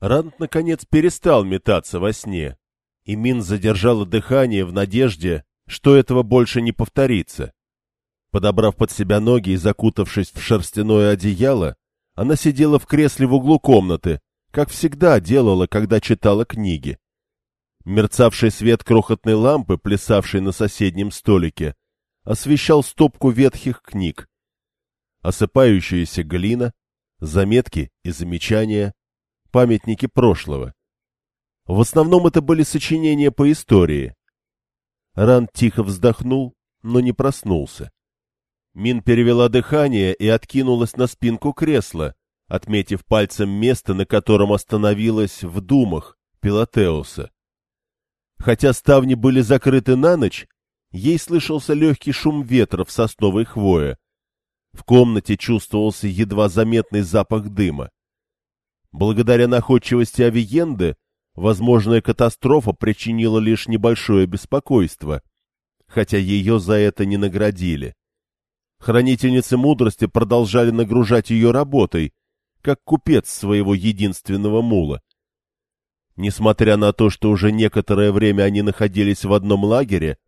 Рант, наконец, перестал метаться во сне, и Мин задержала дыхание в надежде, что этого больше не повторится. Подобрав под себя ноги и закутавшись в шерстяное одеяло, она сидела в кресле в углу комнаты, как всегда делала, когда читала книги. Мерцавший свет крохотной лампы, плясавшей на соседнем столике, освещал стопку ветхих книг. Осыпающаяся глина, заметки и замечания, памятники прошлого. В основном это были сочинения по истории. Ран тихо вздохнул, но не проснулся. Мин перевела дыхание и откинулась на спинку кресла, отметив пальцем место, на котором остановилась в думах Пилотеуса. Хотя ставни были закрыты на ночь, ей слышался легкий шум ветра в сосновой хвое. В комнате чувствовался едва заметный запах дыма. Благодаря находчивости Авиенды, возможная катастрофа причинила лишь небольшое беспокойство, хотя ее за это не наградили. Хранительницы мудрости продолжали нагружать ее работой, как купец своего единственного мула. Несмотря на то, что уже некоторое время они находились в одном лагере,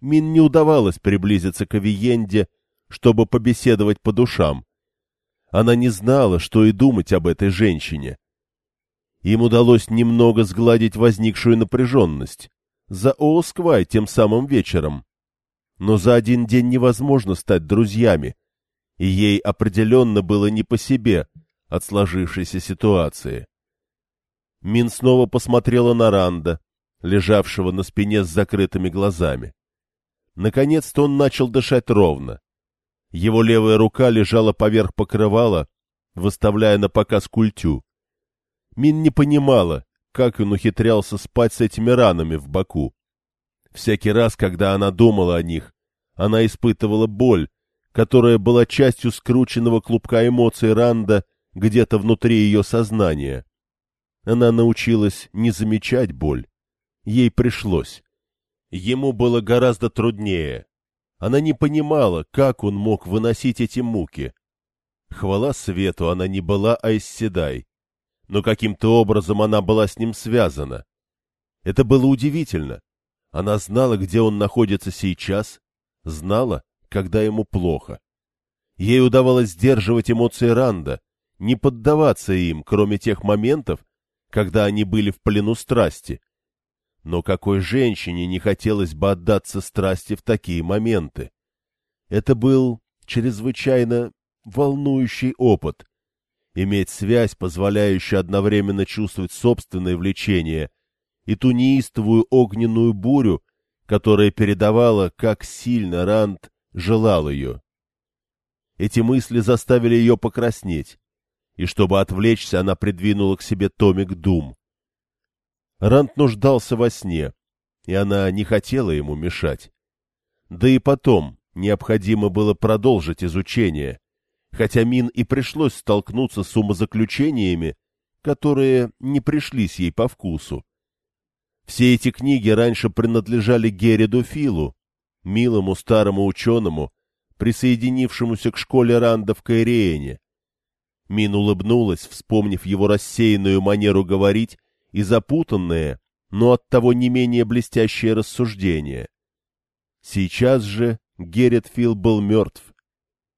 Мин не удавалось приблизиться к Авиенде, чтобы побеседовать по душам. Она не знала, что и думать об этой женщине. Им удалось немного сгладить возникшую напряженность. За Оусквай тем самым вечером. Но за один день невозможно стать друзьями, и ей определенно было не по себе от сложившейся ситуации. Мин снова посмотрела на Ранда, лежавшего на спине с закрытыми глазами. Наконец-то он начал дышать ровно. Его левая рука лежала поверх покрывала, выставляя на показ культю. Мин не понимала, как он ухитрялся спать с этими ранами в боку. Всякий раз, когда она думала о них, она испытывала боль, которая была частью скрученного клубка эмоций Ранда где-то внутри ее сознания. Она научилась не замечать боль. Ей пришлось. Ему было гораздо труднее. Она не понимала, как он мог выносить эти муки. Хвала свету, она не была Айсседай. Но каким-то образом она была с ним связана. Это было удивительно. Она знала, где он находится сейчас, знала, когда ему плохо. Ей удавалось сдерживать эмоции Ранда, не поддаваться им, кроме тех моментов, когда они были в плену страсти. Но какой женщине не хотелось бы отдаться страсти в такие моменты? Это был чрезвычайно волнующий опыт. Иметь связь, позволяющую одновременно чувствовать собственное влечение и ту неистовую огненную бурю, которая передавала, как сильно Ранд желал ее. Эти мысли заставили ее покраснеть и чтобы отвлечься, она придвинула к себе томик Дум. Рант нуждался во сне, и она не хотела ему мешать. Да и потом необходимо было продолжить изучение, хотя Мин и пришлось столкнуться с умозаключениями, которые не пришлись ей по вкусу. Все эти книги раньше принадлежали Гериду Филу, милому старому ученому, присоединившемуся к школе Ранда в Кайриене. Мин улыбнулась, вспомнив его рассеянную манеру говорить и запутанное, но оттого не менее блестящее рассуждение. Сейчас же Геррит Фил был мертв,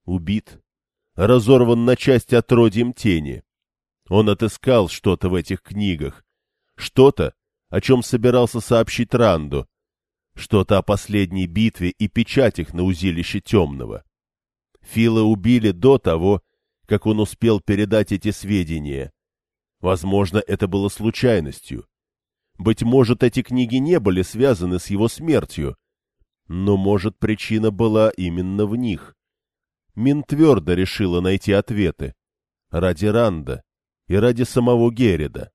убит, разорван на части отродьем тени. Он отыскал что-то в этих книгах, что-то, о чем собирался сообщить Ранду, что-то о последней битве и печатях на узилище темного. Фила убили до того, как он успел передать эти сведения. Возможно, это было случайностью. Быть может, эти книги не были связаны с его смертью, но, может, причина была именно в них. Мин твердо решила найти ответы. Ради Ранда и ради самого Герида.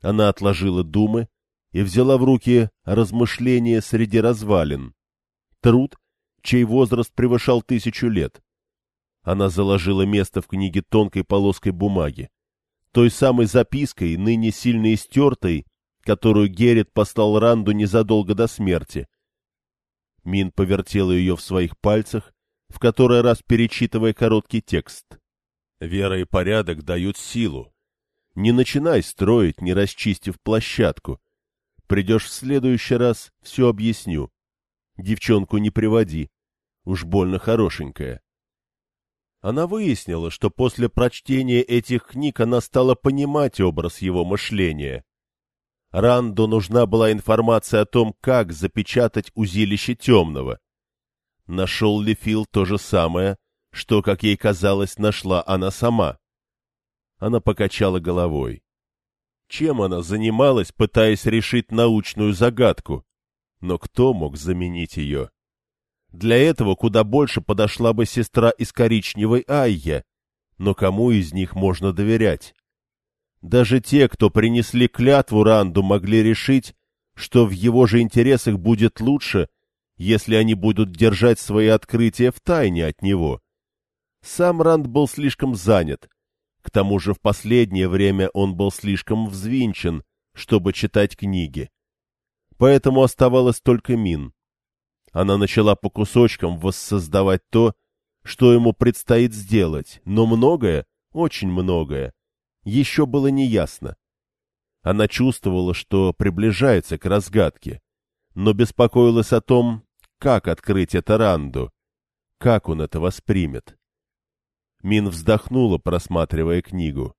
Она отложила думы и взяла в руки размышления среди развалин. Труд, чей возраст превышал тысячу лет. Она заложила место в книге тонкой полоской бумаги. Той самой запиской, ныне сильно истертой, которую Геррит послал Ранду незадолго до смерти. Мин повертела ее в своих пальцах, в который раз перечитывая короткий текст. «Вера и порядок дают силу. Не начинай строить, не расчистив площадку. Придешь в следующий раз, все объясню. Девчонку не приводи. Уж больно хорошенькая. Она выяснила, что после прочтения этих книг она стала понимать образ его мышления. Ранду нужна была информация о том, как запечатать узилище темного. Нашел ли Фил то же самое, что, как ей казалось, нашла она сама? Она покачала головой. Чем она занималась, пытаясь решить научную загадку? Но кто мог заменить ее? Для этого куда больше подошла бы сестра из коричневой Айя, но кому из них можно доверять? Даже те, кто принесли клятву Ранду, могли решить, что в его же интересах будет лучше, если они будут держать свои открытия в тайне от него. Сам Ранд был слишком занят. К тому же в последнее время он был слишком взвинчен, чтобы читать книги. Поэтому оставалось только Мин. Она начала по кусочкам воссоздавать то, что ему предстоит сделать, но многое, очень многое, еще было неясно. Она чувствовала, что приближается к разгадке, но беспокоилась о том, как открыть это Ранду, как он это воспримет. Мин вздохнула, просматривая книгу.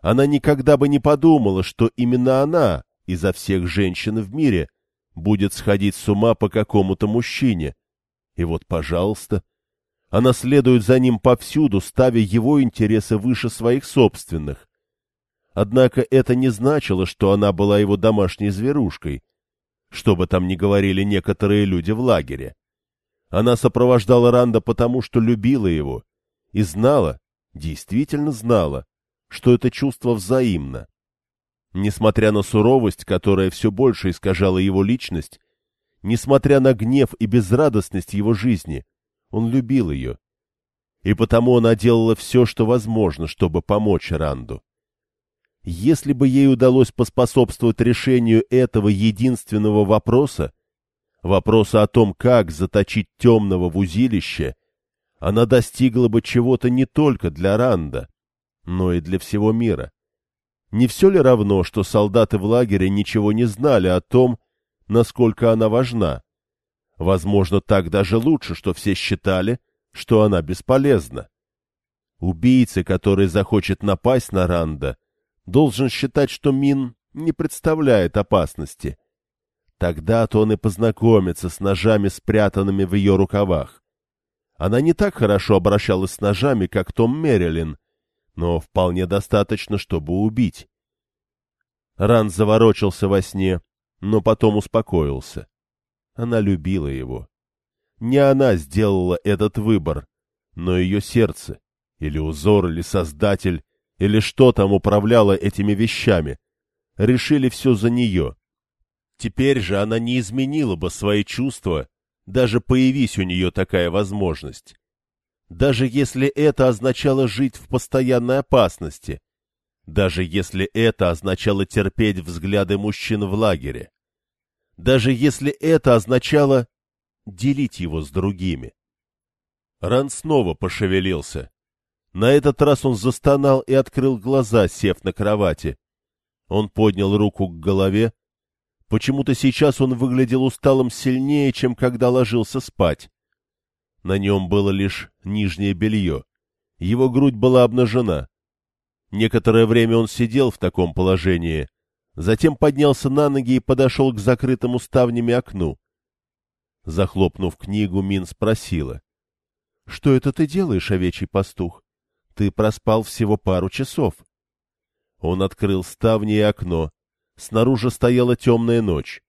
Она никогда бы не подумала, что именно она, изо всех женщин в мире, будет сходить с ума по какому-то мужчине. И вот, пожалуйста, она следует за ним повсюду, ставя его интересы выше своих собственных. Однако это не значило, что она была его домашней зверушкой, что бы там ни говорили некоторые люди в лагере. Она сопровождала Ранда потому, что любила его, и знала, действительно знала, что это чувство взаимно. Несмотря на суровость, которая все больше искажала его личность, несмотря на гнев и безрадостность его жизни, он любил ее. И потому она делала все, что возможно, чтобы помочь Ранду. Если бы ей удалось поспособствовать решению этого единственного вопроса, вопроса о том, как заточить темного в узилище, она достигла бы чего-то не только для Ранда, но и для всего мира. Не все ли равно, что солдаты в лагере ничего не знали о том, насколько она важна? Возможно, так даже лучше, что все считали, что она бесполезна. Убийца, который захочет напасть на Ранда, должен считать, что Мин не представляет опасности. Тогда-то он и познакомится с ножами, спрятанными в ее рукавах. Она не так хорошо обращалась с ножами, как Том Мерилин, но вполне достаточно, чтобы убить. Ран заворочился во сне, но потом успокоился. Она любила его. Не она сделала этот выбор, но ее сердце, или узор, или создатель, или что там управляло этими вещами, решили все за нее. Теперь же она не изменила бы свои чувства, даже появись у нее такая возможность. Даже если это означало жить в постоянной опасности, даже если это означало терпеть взгляды мужчин в лагере, даже если это означало делить его с другими. Ран снова пошевелился. На этот раз он застонал и открыл глаза, сев на кровати. Он поднял руку к голове. Почему-то сейчас он выглядел усталым сильнее, чем когда ложился спать. На нем было лишь нижнее белье. Его грудь была обнажена. Некоторое время он сидел в таком положении, затем поднялся на ноги и подошел к закрытому ставнями окну. Захлопнув книгу, Мин спросила. — Что это ты делаешь, овечий пастух? Ты проспал всего пару часов. Он открыл ставни и окно. Снаружи стояла темная ночь.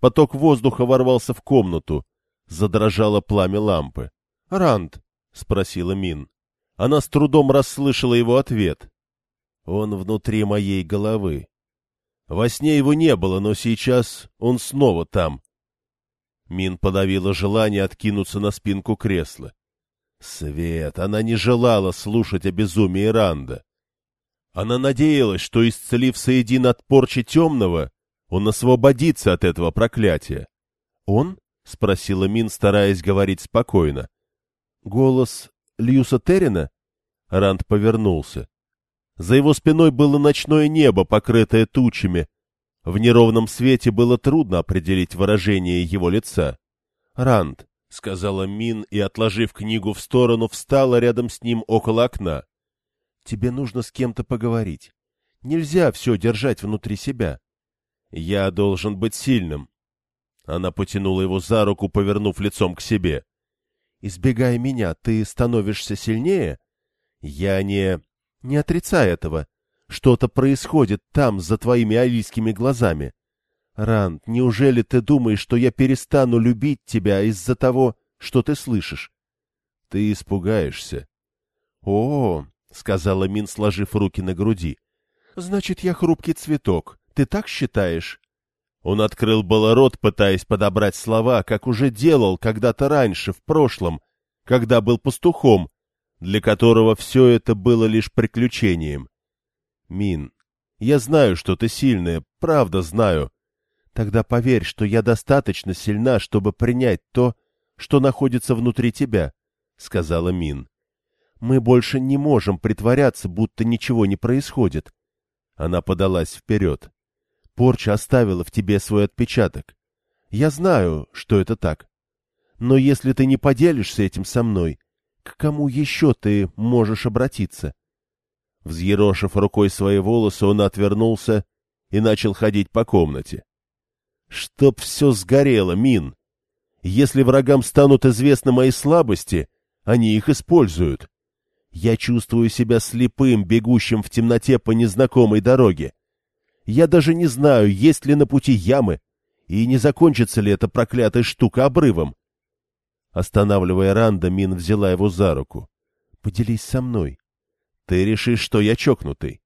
Поток воздуха ворвался в комнату. Задрожало пламя лампы. «Ранд?» — спросила Мин. Она с трудом расслышала его ответ. «Он внутри моей головы. Во сне его не было, но сейчас он снова там». Мин подавила желание откинуться на спинку кресла. Свет, она не желала слушать о безумии Ранда. Она надеялась, что, исцелив Саидин от порчи темного, он освободится от этого проклятия. «Он?» — спросила Мин, стараясь говорить спокойно. «Голос Льюса Террина?» Ранд повернулся. За его спиной было ночное небо, покрытое тучами. В неровном свете было трудно определить выражение его лица. «Ранд», — сказала Мин и, отложив книгу в сторону, встала рядом с ним около окна. «Тебе нужно с кем-то поговорить. Нельзя все держать внутри себя. Я должен быть сильным». Она потянула его за руку, повернув лицом к себе. «Избегая меня, ты становишься сильнее?» «Я не...» Не отрицай этого. Что-то происходит там, за твоими алийскими глазами. Ранд, неужели ты думаешь, что я перестану любить тебя из-за того, что ты слышишь? Ты испугаешься. — О, — сказала Мин, сложив руки на груди. — Значит, я хрупкий цветок. Ты так считаешь? Он открыл было рот, пытаясь подобрать слова, как уже делал когда-то раньше, в прошлом, когда был пастухом, для которого все это было лишь приключением. Мин, я знаю, что ты сильная, правда знаю. Тогда поверь, что я достаточно сильна, чтобы принять то, что находится внутри тебя, — сказала Мин. Мы больше не можем притворяться, будто ничего не происходит. Она подалась вперед. Порча оставила в тебе свой отпечаток. Я знаю, что это так. Но если ты не поделишься этим со мной, к кому еще ты можешь обратиться? Взъерошив рукой свои волосы, он отвернулся и начал ходить по комнате. Чтоб все сгорело, Мин! Если врагам станут известны мои слабости, они их используют. Я чувствую себя слепым, бегущим в темноте по незнакомой дороге. Я даже не знаю, есть ли на пути ямы, и не закончится ли эта проклятая штука обрывом. Останавливая Ранда, Мин взяла его за руку. — Поделись со мной. — Ты решишь, что я чокнутый?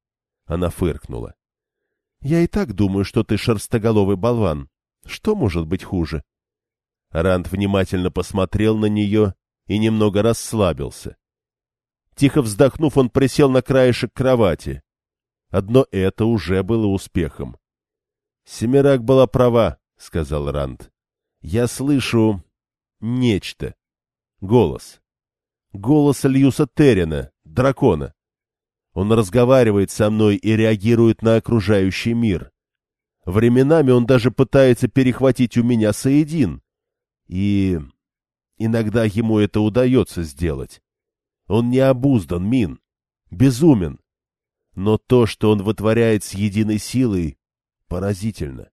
Она фыркнула. — Я и так думаю, что ты шерстоголовый болван. Что может быть хуже? Ранд внимательно посмотрел на нее и немного расслабился. Тихо вздохнув, он присел на краешек кровати. Одно это уже было успехом. — Семирак была права, — сказал Ранд. — Я слышу Нечто. Голос. Голос Льюса Террина, дракона. Он разговаривает со мной и реагирует на окружающий мир. Временами он даже пытается перехватить у меня Саедин. И иногда ему это удается сделать. Он не обуздан, Мин. Безумен. Но то, что он вытворяет с единой силой, поразительно.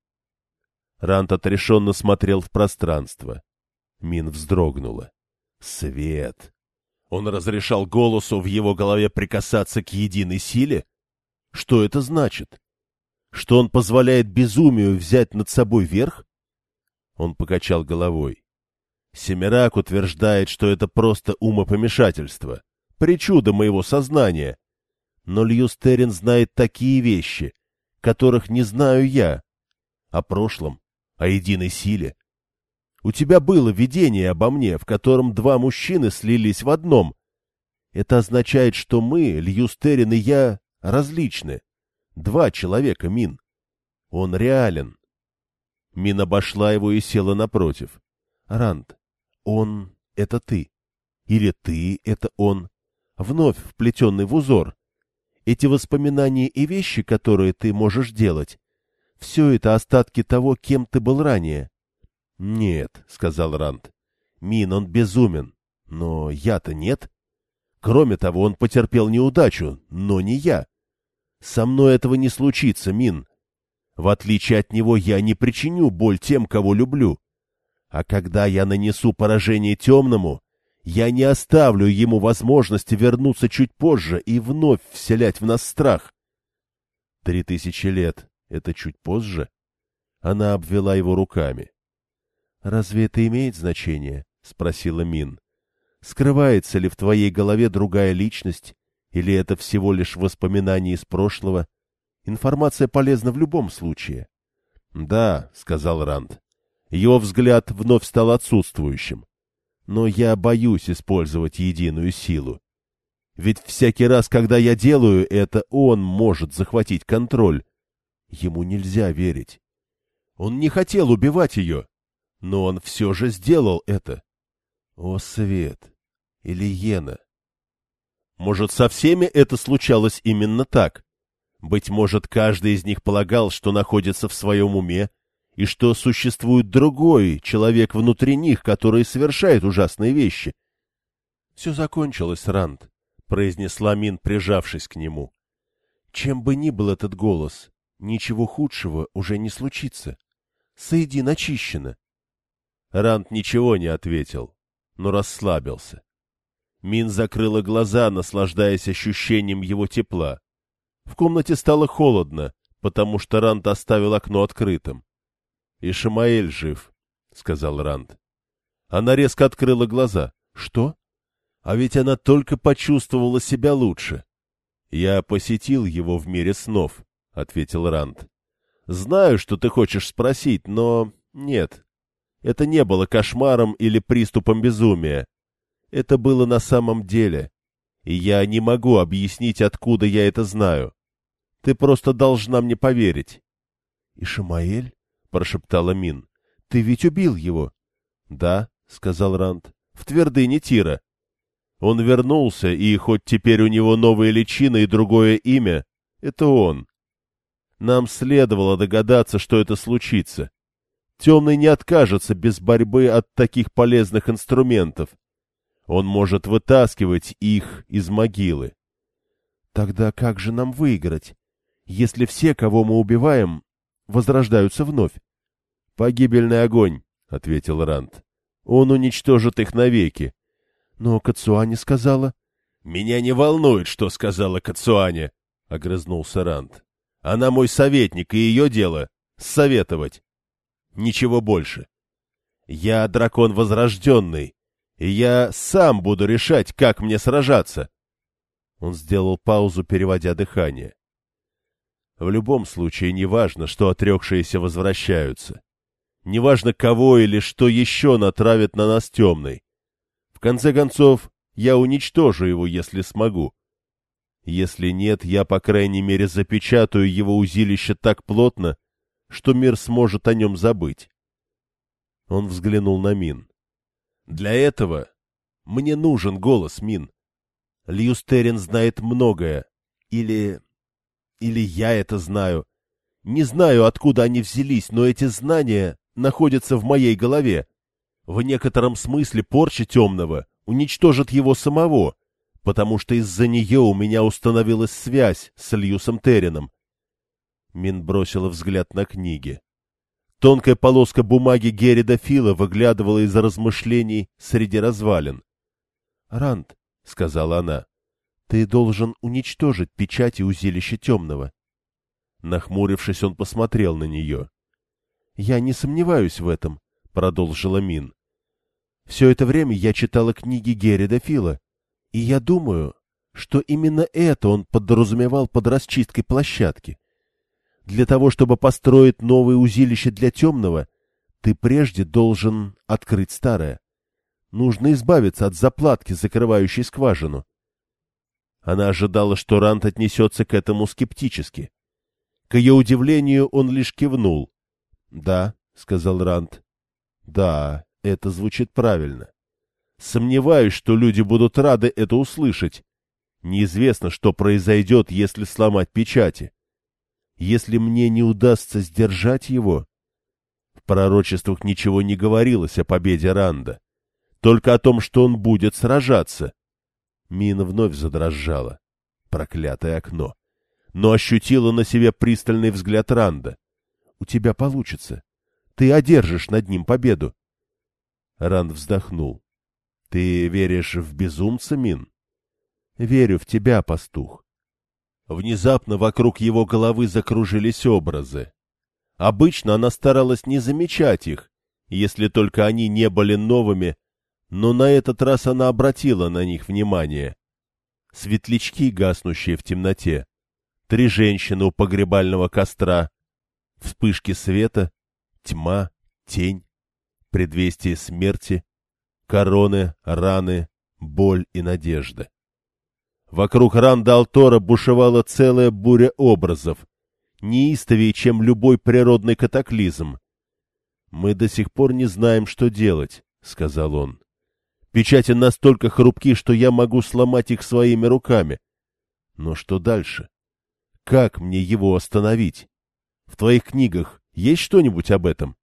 Рант отрешенно смотрел в пространство. Мин вздрогнула. Свет! Он разрешал голосу в его голове прикасаться к единой силе? Что это значит? Что он позволяет безумию взять над собой верх? Он покачал головой. Семирак утверждает, что это просто умопомешательство, причуда моего сознания. Но Льюстерин знает такие вещи, которых не знаю я. О прошлом, о единой силе, у тебя было видение обо мне, в котором два мужчины слились в одном. Это означает, что мы, Льюстерин и я, различны. Два человека, Мин. Он реален. Мин обошла его и села напротив. Ранд, он — это ты. Или ты — это он. Вновь вплетенный в узор. Эти воспоминания и вещи, которые ты можешь делать, все это остатки того, кем ты был ранее. «Нет», — сказал Ранд. «Мин, он безумен. Но я-то нет. Кроме того, он потерпел неудачу, но не я. Со мной этого не случится, Мин. В отличие от него, я не причиню боль тем, кого люблю. А когда я нанесу поражение темному, я не оставлю ему возможности вернуться чуть позже и вновь вселять в нас страх. Три тысячи лет — это чуть позже? Она обвела его руками. «Разве это имеет значение?» — спросила Мин. «Скрывается ли в твоей голове другая личность, или это всего лишь воспоминания из прошлого? Информация полезна в любом случае». «Да», — сказал Ранд. Его взгляд вновь стал отсутствующим. «Но я боюсь использовать единую силу. Ведь всякий раз, когда я делаю это, он может захватить контроль. Ему нельзя верить. Он не хотел убивать ее, но он все же сделал это. О, Свет! Или Йена! Может, со всеми это случалось именно так? Быть может, каждый из них полагал, что находится в своем уме, и что существует другой человек внутри них, который совершает ужасные вещи. — Все закончилось, Ранд, — произнесла Мин, прижавшись к нему. — Чем бы ни был этот голос, ничего худшего уже не случится. Сойди начищено. Ранд ничего не ответил, но расслабился. Мин закрыла глаза, наслаждаясь ощущением его тепла. В комнате стало холодно, потому что Ранд оставил окно открытым. — Ишамаэль жив, — сказал Ранд. Она резко открыла глаза. — Что? А ведь она только почувствовала себя лучше. — Я посетил его в мире снов, — ответил Ранд. — Знаю, что ты хочешь спросить, но нет. Это не было кошмаром или приступом безумия. Это было на самом деле. И я не могу объяснить, откуда я это знаю. Ты просто должна мне поверить. — Ишамаэль? — прошептала Мин. — Ты ведь убил его? — Да, — сказал Ранд, — в твердыне Тира. Он вернулся, и хоть теперь у него новые личины и другое имя, это он. Нам следовало догадаться, что это случится. Темный не откажется без борьбы от таких полезных инструментов. Он может вытаскивать их из могилы. Тогда как же нам выиграть, если все, кого мы убиваем, возрождаются вновь? — Погибельный огонь, — ответил Ранд. — Он уничтожит их навеки. Но Кацуани сказала... — Меня не волнует, что сказала Кацуани, — огрызнулся Ранд. — Она мой советник, и ее дело — советовать. Ничего больше. Я дракон возрожденный, и я сам буду решать, как мне сражаться. Он сделал паузу, переводя дыхание. В любом случае, неважно, что отрекшиеся возвращаются. Неважно, кого или что еще натравит на нас темный. В конце концов, я уничтожу его, если смогу. Если нет, я, по крайней мере, запечатаю его узилище так плотно, что мир сможет о нем забыть. Он взглянул на Мин. Для этого мне нужен голос, Мин. Льюстерин знает многое. Или... или я это знаю. Не знаю, откуда они взялись, но эти знания находятся в моей голове. В некотором смысле порча темного уничтожит его самого, потому что из-за нее у меня установилась связь с Льюсом Террином. Мин бросила взгляд на книги. Тонкая полоска бумаги Геррида Фила выглядывала из размышлений среди развалин. — Ранд, — сказала она, — ты должен уничтожить печати узилища темного. Нахмурившись, он посмотрел на нее. — Я не сомневаюсь в этом, — продолжила Мин. — Все это время я читала книги Геррида Фила, и я думаю, что именно это он подразумевал под расчисткой площадки. Для того, чтобы построить новое узилище для темного, ты прежде должен открыть старое. Нужно избавиться от заплатки, закрывающей скважину. Она ожидала, что Рант отнесется к этому скептически. К ее удивлению он лишь кивнул. — Да, — сказал Рант. — Да, это звучит правильно. Сомневаюсь, что люди будут рады это услышать. Неизвестно, что произойдет, если сломать печати если мне не удастся сдержать его? В пророчествах ничего не говорилось о победе Ранда, только о том, что он будет сражаться. Мина вновь задрожала. Проклятое окно. Но ощутила на себе пристальный взгляд Ранда. — У тебя получится. Ты одержишь над ним победу. Ранд вздохнул. — Ты веришь в безумца, Мин? — Верю в тебя, пастух. Внезапно вокруг его головы закружились образы. Обычно она старалась не замечать их, если только они не были новыми, но на этот раз она обратила на них внимание. Светлячки, гаснущие в темноте, три женщины у погребального костра, вспышки света, тьма, тень, предвестие смерти, короны, раны, боль и надежда. Вокруг Ранда-Алтора бушевала целая буря образов, неистовее, чем любой природный катаклизм. «Мы до сих пор не знаем, что делать», — сказал он. Печати настолько хрупки, что я могу сломать их своими руками. Но что дальше? Как мне его остановить? В твоих книгах есть что-нибудь об этом?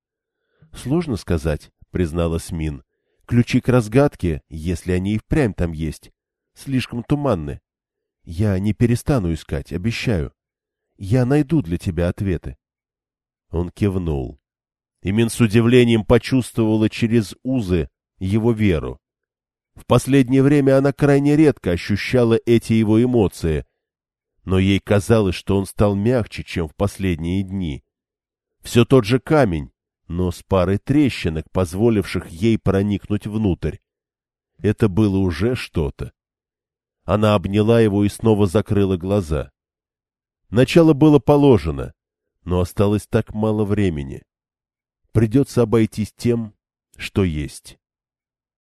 — Сложно сказать, — призналась Мин. — Ключи к разгадке, если они и впрямь там есть, слишком туманны. Я не перестану искать, обещаю. Я найду для тебя ответы. Он кивнул. И Мин с удивлением почувствовала через узы его веру. В последнее время она крайне редко ощущала эти его эмоции, но ей казалось, что он стал мягче, чем в последние дни. Все тот же камень, но с парой трещинок, позволивших ей проникнуть внутрь. Это было уже что-то. Она обняла его и снова закрыла глаза. Начало было положено, но осталось так мало времени. Придется обойтись тем, что есть.